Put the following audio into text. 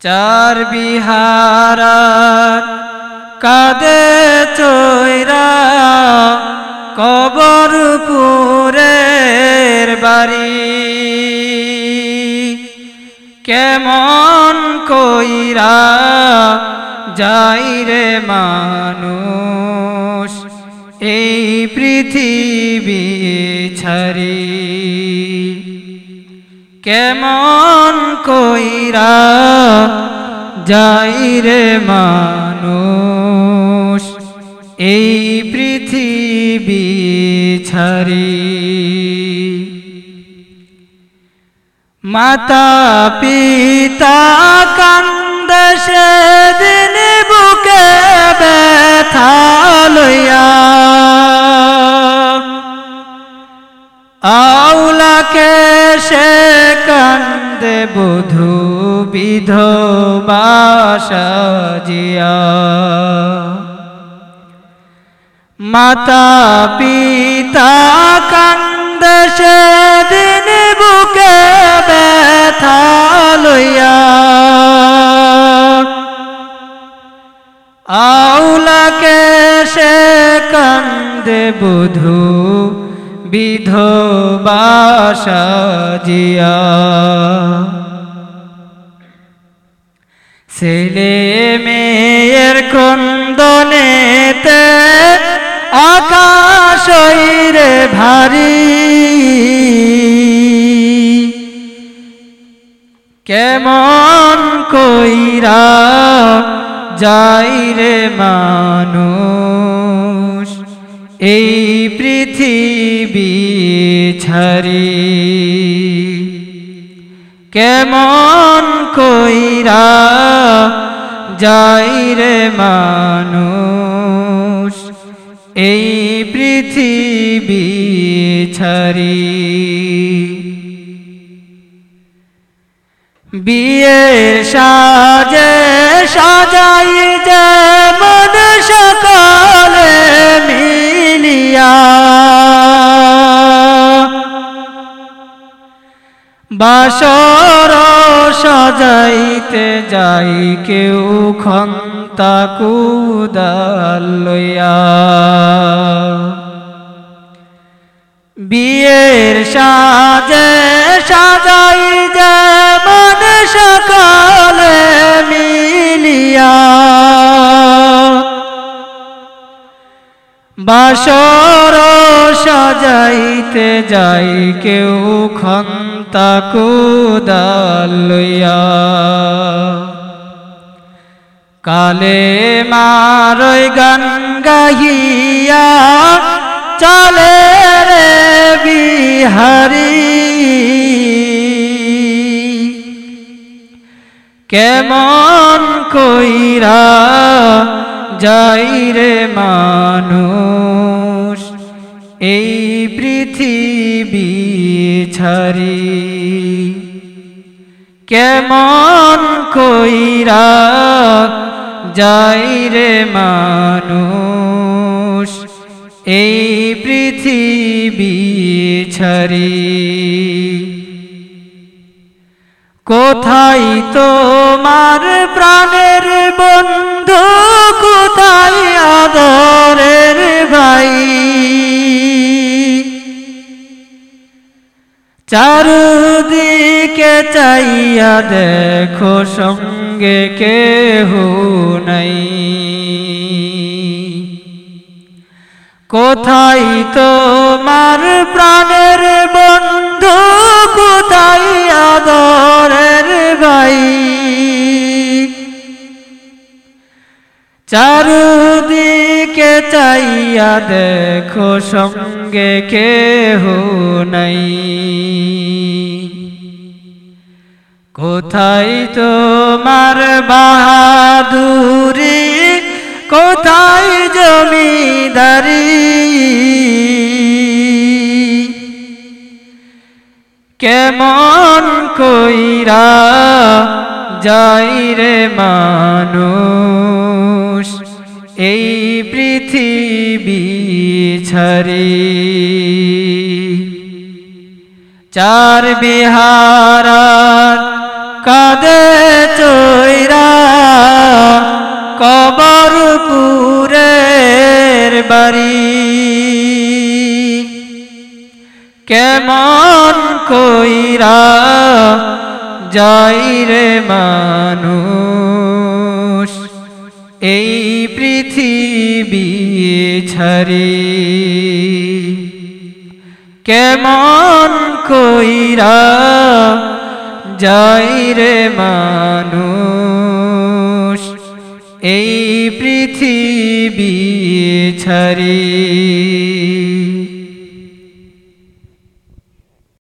চার বিহার কাদে চৈরা কবরপুরের বাড়ি। কেমন কইরা যাই রে মানুষ এই পৃথিবী ছাড়ি। কেমন কইরা যাই রে মানুষ? এই পৃথিবী ছাড়ি। মাতা পিতা কান্দ সেদিন বুকে ব্যথা লইয়া। আউলাকে সে কান্দে বধু বিধবা সাজিয়া। মাতা পিতা কান্দ সেদিন বুকে ব্যথা লইয়া। আউলাকে সে কান্দে বধু বিধবা সাজিয়া। ছেলে মেয়ের ক্রন্দনেতে আকাশ রে ভারী। কেমন কইরা যাই রে মানুষ? এই পৃথিবী ছাড়ি। কেমন কইরা যাই রে মানুষ? এই পৃথিবী ছাড়ি। বিয়ে সাজে সাজাই যেমন বাসর সাজাইতে যাই কেউ খন্তা কুদাল লইয়া। বিয়ের সাজে সাজাই যেমন সকালে মিলিয়া। বাসর সাজাইতে যাই কেউ খন্তা কুদাল লইয়া। কালে মারই গান গাহিয়া চলে রে বিহারি। কেমন কইরা যাই রে মানুষ। এই পৃথিবী ছাড়ি। কেমন কইরা যাই রে মানুষ? এই পৃথিবী ছাড়ি। কোথায় তোমার প্রাণের বন্ধু? কোথায় আদরের ভাই? চারুদিকে চাইয়া দেখো সঙ্গে কেহ নাই। কোথায় তোমার প্রাণের বন্ধু কোথায় আদরের ভাই? চারুদিকে চাইয়া দেখো সঙ্গে কেহ নাই। কোথায় তোমার বাহাদুরি? কোথায় জমিদারি? কেমন কইরা যাই রে মানুষ? এই পৃথিবী ছড়ি। চার বিহার কাদে চৈরা কবরপুরের বাড়ি। কেমন কইরা যাই রে মানুষ? এই পৃথিবী ছাড়ি। কেমন কইরা যাই রে মানুষ এই পৃথিবী ছাড়ি।